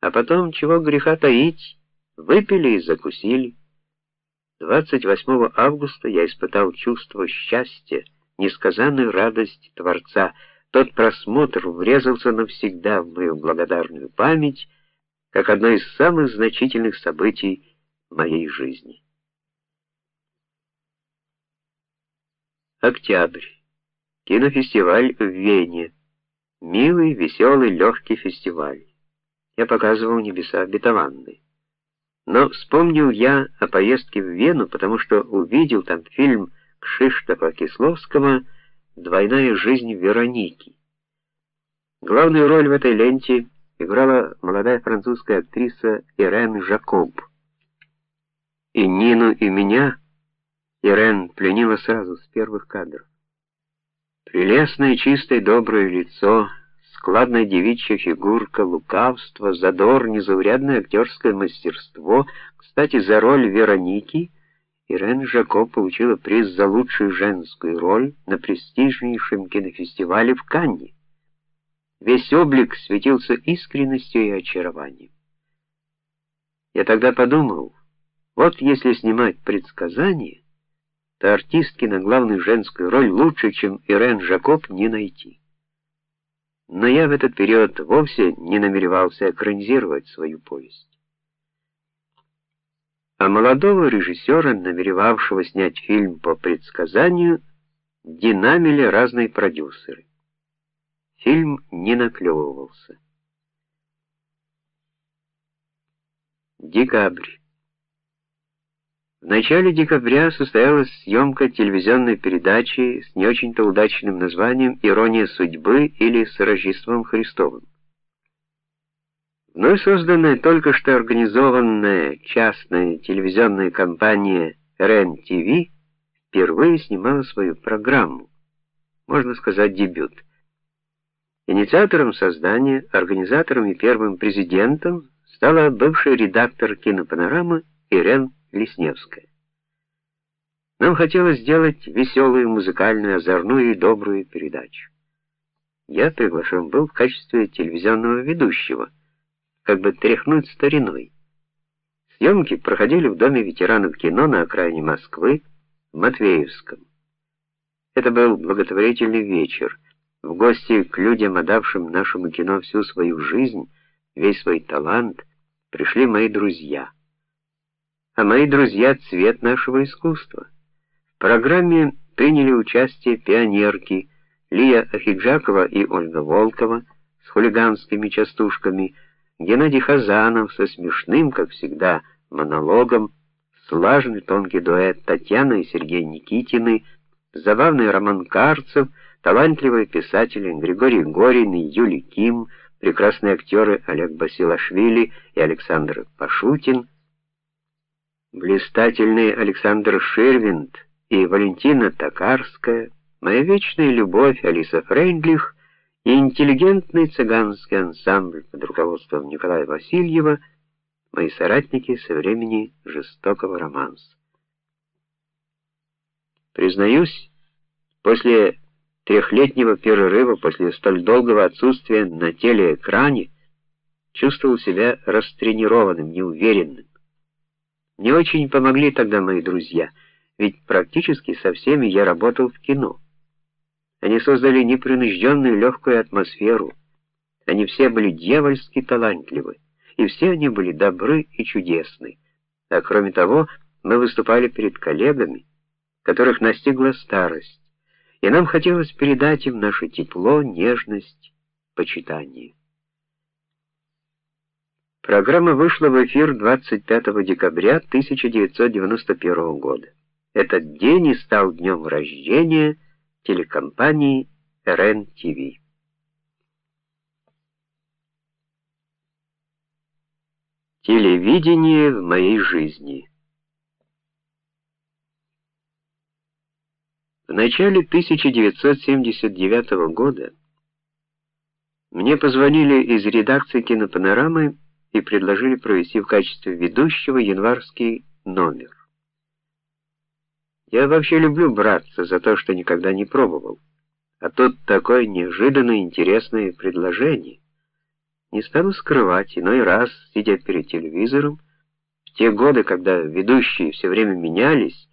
А потом, чего греха таить, выпили и закусили. 28 августа я испытал чувство счастья, несказанную радость Творца. Тот просмотр врезался навсегда в мою благодарную память, как одно из самых значительных событий моей жизни. Октябрь. Кинофестиваль в Вене. Милый, веселый, легкий фестиваль. Я показывал небеса обетованные. Но вспомнил я о поездке в Вену, потому что увидел там фильм Кшиштофа Кисловского Двойная жизнь Вероники. Главную роль в этой ленте играла молодая французская актриса Ирен Жакоб. И Нину, и меня Ирен пленила сразу с первых кадров. Прелестное, чистое, доброе лицо, складная девичья фигурка, лукавство, задор, незаурядное актерское мастерство. Кстати, за роль Вероники Ирен Жако получила приз за лучшую женскую роль на престижнейшем кинофестивале в Канне. Весь облик светился искренностью и очарованием. Я тогда подумал, вот если снимать предсказания, то артистки на главную женскую роль лучше, чем Ирен Жакоб, не найти. Но я в этот период вовсе не намеревался экранизировать свою повесть. А молодого режиссера, намеревавшего снять фильм по предсказанию, динамили разные продюсеры. Фильм не наклевывался. Декабрь. В начале декабря состоялась съемка телевизионной передачи с не очень-то удачным названием «Ирония судьбы» или «С Рождеством Христовым». Вновь созданная, только что организованная частная телевизионная компания РЕН-ТВ впервые снимала свою программу, можно сказать, дебют. Инициатором создания, организатором и первым президентом стала бывший редактор кинопанорамы Ирен Лесневская. Нам хотелось сделать веселую, музыкальную, озорную и добрую передачу. Я приглашен был в качестве телевизионного ведущего, как бы тряхнуть стариной. Съемки проходили в доме ветеранов кино на окраине Москвы, в Матвеевском. Это был благотворительный вечер. В гости к людям, отдавшим нашему кино всю свою жизнь, весь свой талант, пришли мои друзья а мои друзья цвет нашего искусства. В программе приняли участие пионерки Лия Ахиджакова и Ольга Волкова с хулиганскими частушками, Геннадий Хазанов со смешным, как всегда, монологом, слаженный тонкий дуэт Татьяна и Сергей Никитины, забавный Роман Карцев, талантливые писатели Григорий Горин и Юлий Ким, прекрасные актеры Олег Басилашвили и Александр Пашутин, блистательный Александр Шервинд и Валентина Токарская, моя вечная любовь Алиса Фрейндлих и интеллигентный цыганский ансамбль под руководством Николая Васильева, мои соратники со времени жестокого романса. Признаюсь, после трехлетнего перерыва, после столь долгого отсутствия на телеэкране, чувствовал себя растренированным, неуверенным. Не очень помогли тогда мои друзья, ведь практически со всеми я работал в кино. Они создали непринужденную легкую атмосферу. Они все были дьявольски талантливы, и все они были добры и чудесны. А кроме того, мы выступали перед коллегами, которых настигла старость, и нам хотелось передать им наше тепло, нежность, почитание. Программа вышла в эфир 25 декабря 1991 года. Этот день и стал днем рождения телекомпании РЕН-ТВ. Телевидение в моей жизни. В начале 1979 года мне позвонили из редакции кинопанорамы и предложили провести в качестве ведущего январский номер. Я вообще люблю браться за то, что никогда не пробовал. А тут такое неожиданное интересное предложение. Не стану скрывать, иной раз, сидя перед телевизором, в те годы, когда ведущие все время менялись,